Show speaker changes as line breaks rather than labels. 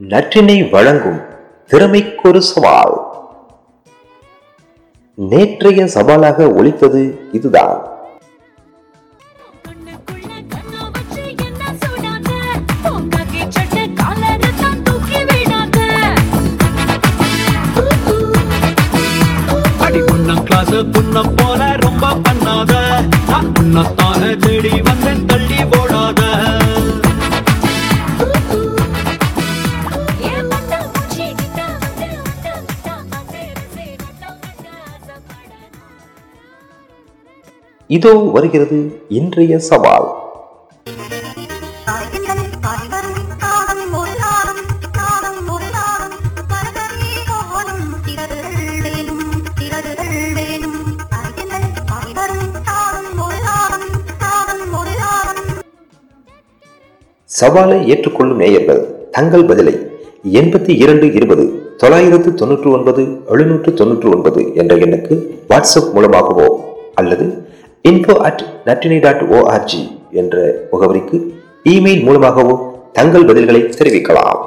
நற்றினை வழங்கும் திறமைக்கொரு சவால். நேற்றைய சவாலாக ஒலித்தது இதுதான்.
போல ரொம்ப பண்ணாத. நான் உன்னத்தான தேடி வந்தேன் தள்ளி போடாத
இதோ வருகிறது இன்றைய சவால். சவாலை ஏற்றுக்கொள்ளும் நேயர்கள் தங்கள் பதிலை எண்பத்தி இரண்டு இருபது தொள்ளாயிரத்து தொன்னூற்று ஒன்பது எழுநூற்று தொன்னூற்று ஒன்பது என்ற எண்ணுக்கு வாட்ஸ்அப் மூலமாகவோ அல்லது இன்ஃபோ அட் நட்டினி டாட் ஓஆர்ஜி என்ற முகவரிக்கு இமெயில் மூலமாகவோ தங்கள் பதில்களை தெரிவிக்கலாம்.